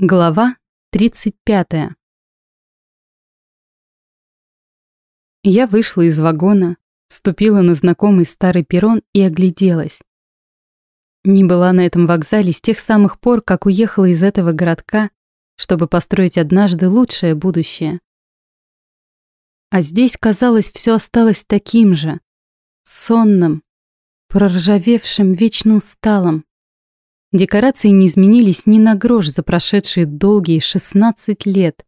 Глава 35. Я вышла из вагона, вступила на знакомый старый перрон и огляделась. Не была на этом вокзале с тех самых пор, как уехала из этого городка, чтобы построить однажды лучшее будущее. А здесь, казалось, все осталось таким же, сонным, проржавевшим, вечно усталым. Декорации не изменились ни на грош за прошедшие долгие 16 лет.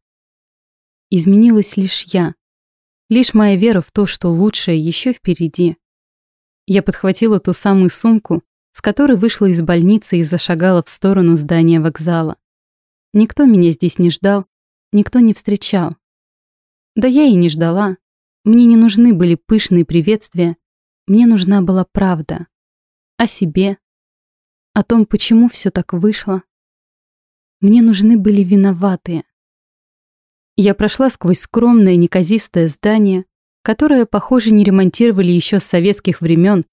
Изменилась лишь я. Лишь моя вера в то, что лучшее еще впереди. Я подхватила ту самую сумку, с которой вышла из больницы и зашагала в сторону здания вокзала. Никто меня здесь не ждал, никто не встречал. Да я и не ждала. Мне не нужны были пышные приветствия, мне нужна была правда. О себе, о том, почему все так вышло. Мне нужны были виноватые. Я прошла сквозь скромное неказистое здание, которое, похоже, не ремонтировали еще с советских времен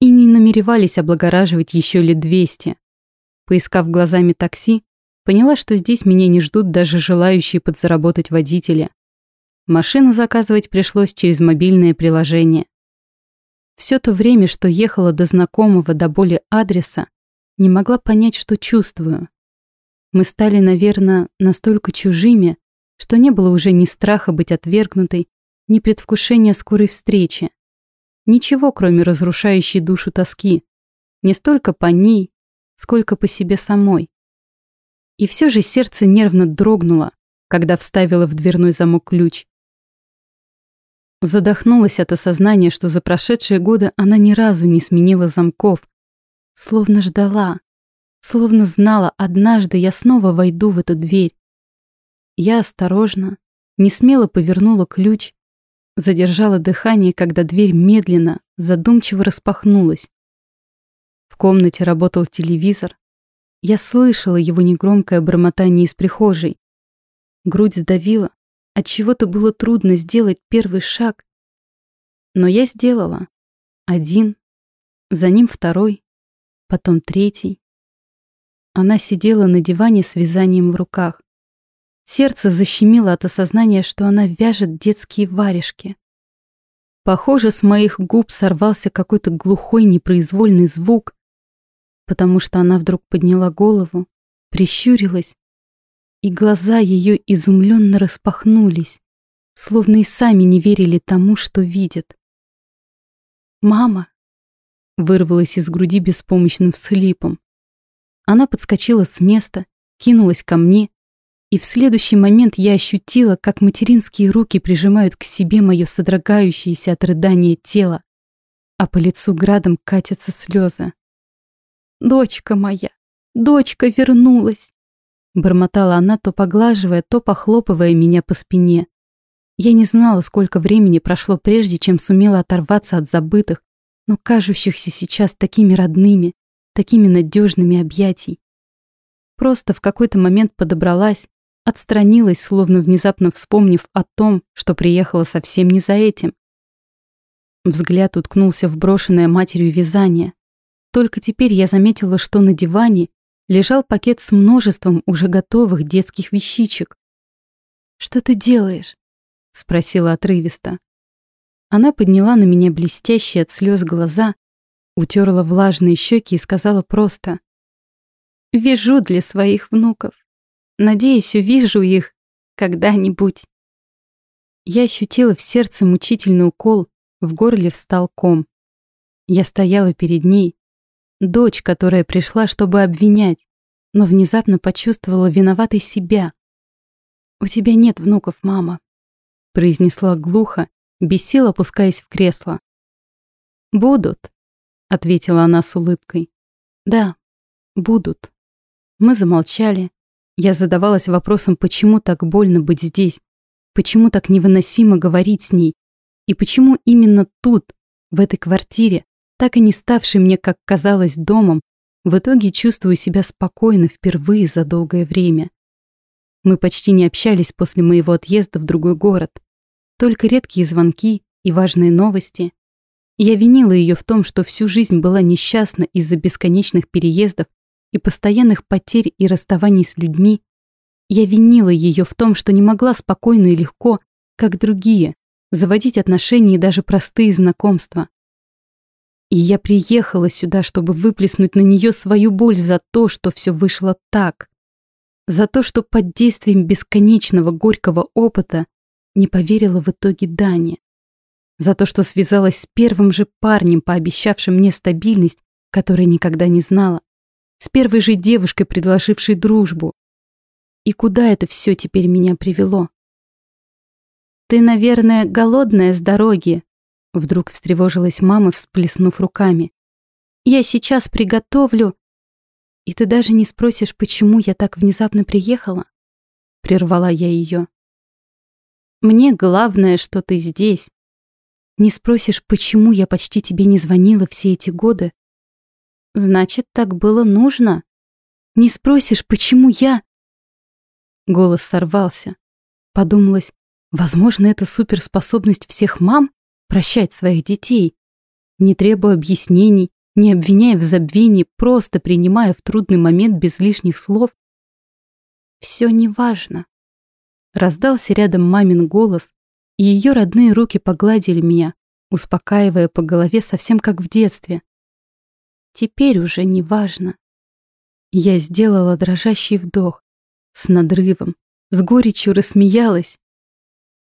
и не намеревались облагораживать еще лет двести. Поискав глазами такси, поняла, что здесь меня не ждут даже желающие подзаработать водители. Машину заказывать пришлось через мобильное приложение. Все то время, что ехала до знакомого до боли адреса, не могла понять, что чувствую. Мы стали, наверное, настолько чужими, что не было уже ни страха быть отвергнутой, ни предвкушения скорой встречи. Ничего, кроме разрушающей душу тоски. Не столько по ней, сколько по себе самой. И все же сердце нервно дрогнуло, когда вставила в дверной замок ключ. Задохнулась от осознания, что за прошедшие годы она ни разу не сменила замков, Словно ждала, словно знала, однажды я снова войду в эту дверь. Я осторожно, не смело повернула ключ, задержала дыхание, когда дверь медленно, задумчиво распахнулась. В комнате работал телевизор. Я слышала его негромкое бормотание из прихожей. Грудь сдавила, от чего-то было трудно сделать первый шаг. Но я сделала. Один, за ним второй потом третий. Она сидела на диване с вязанием в руках. Сердце защемило от осознания, что она вяжет детские варежки. Похоже, с моих губ сорвался какой-то глухой непроизвольный звук, потому что она вдруг подняла голову, прищурилась, и глаза ее изумленно распахнулись, словно и сами не верили тому, что видят. «Мама!» Вырвалась из груди беспомощным всхлипом. Она подскочила с места, кинулась ко мне, и в следующий момент я ощутила, как материнские руки прижимают к себе мое содрогающееся от рыдания тело, а по лицу градом катятся слезы. «Дочка моя! Дочка вернулась!» Бормотала она, то поглаживая, то похлопывая меня по спине. Я не знала, сколько времени прошло прежде, чем сумела оторваться от забытых, но кажущихся сейчас такими родными, такими надежными объятий. Просто в какой-то момент подобралась, отстранилась, словно внезапно вспомнив о том, что приехала совсем не за этим. Взгляд уткнулся в брошенное матерью вязание. Только теперь я заметила, что на диване лежал пакет с множеством уже готовых детских вещичек. «Что ты делаешь?» — спросила отрывисто. Она подняла на меня блестящие от слез глаза, утерла влажные щеки и сказала просто «Вяжу для своих внуков. Надеюсь, увижу их когда-нибудь». Я ощутила в сердце мучительный укол, в горле встал ком. Я стояла перед ней, дочь, которая пришла, чтобы обвинять, но внезапно почувствовала виноватой себя. «У тебя нет внуков, мама», — произнесла глухо, без сил опускаясь в кресло. «Будут», — ответила она с улыбкой. «Да, будут». Мы замолчали. Я задавалась вопросом, почему так больно быть здесь, почему так невыносимо говорить с ней, и почему именно тут, в этой квартире, так и не ставшей мне, как казалось, домом, в итоге чувствую себя спокойно впервые за долгое время. Мы почти не общались после моего отъезда в другой город. Только редкие звонки и важные новости. Я винила ее в том, что всю жизнь была несчастна из-за бесконечных переездов и постоянных потерь и расставаний с людьми, Я винила ее в том, что не могла спокойно и легко, как другие, заводить отношения и даже простые знакомства. И я приехала сюда, чтобы выплеснуть на нее свою боль за то, что все вышло так. За то, что под действием бесконечного горького опыта не поверила в итоге Дане. За то, что связалась с первым же парнем, пообещавшим мне стабильность, которой никогда не знала. С первой же девушкой, предложившей дружбу. И куда это все теперь меня привело? «Ты, наверное, голодная с дороги», Вдруг встревожилась мама, всплеснув руками. «Я сейчас приготовлю...» «И ты даже не спросишь, почему я так внезапно приехала?» Прервала я ее. «Мне главное, что ты здесь. Не спросишь, почему я почти тебе не звонила все эти годы? Значит, так было нужно. Не спросишь, почему я...» Голос сорвался. Подумалось, возможно, это суперспособность всех мам прощать своих детей, не требуя объяснений, не обвиняя в забвении, просто принимая в трудный момент без лишних слов. «Все неважно». Раздался рядом мамин голос, и ее родные руки погладили меня, успокаивая по голове совсем как в детстве. Теперь уже не важно. Я сделала дрожащий вдох, с надрывом, с горечью рассмеялась.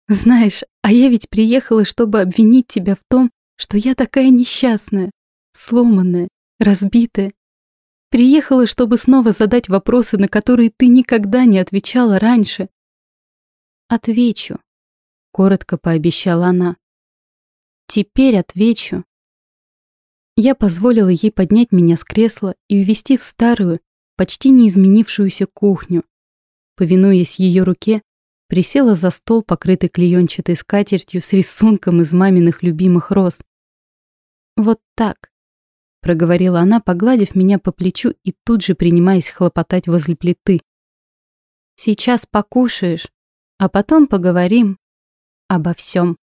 Знаешь, а я ведь приехала, чтобы обвинить тебя в том, что я такая несчастная, сломанная, разбитая. Приехала, чтобы снова задать вопросы, на которые ты никогда не отвечала раньше. Отвечу, коротко пообещала она. Теперь отвечу. Я позволила ей поднять меня с кресла и увести в старую, почти не изменившуюся кухню. Повинуясь ее руке, присела за стол, покрытый клеенчатой скатертью с рисунком из маминых любимых роз. «Вот так», — проговорила она, погладив меня по плечу и тут же принимаясь хлопотать возле плиты. «Сейчас покушаешь, а потом поговорим обо всем».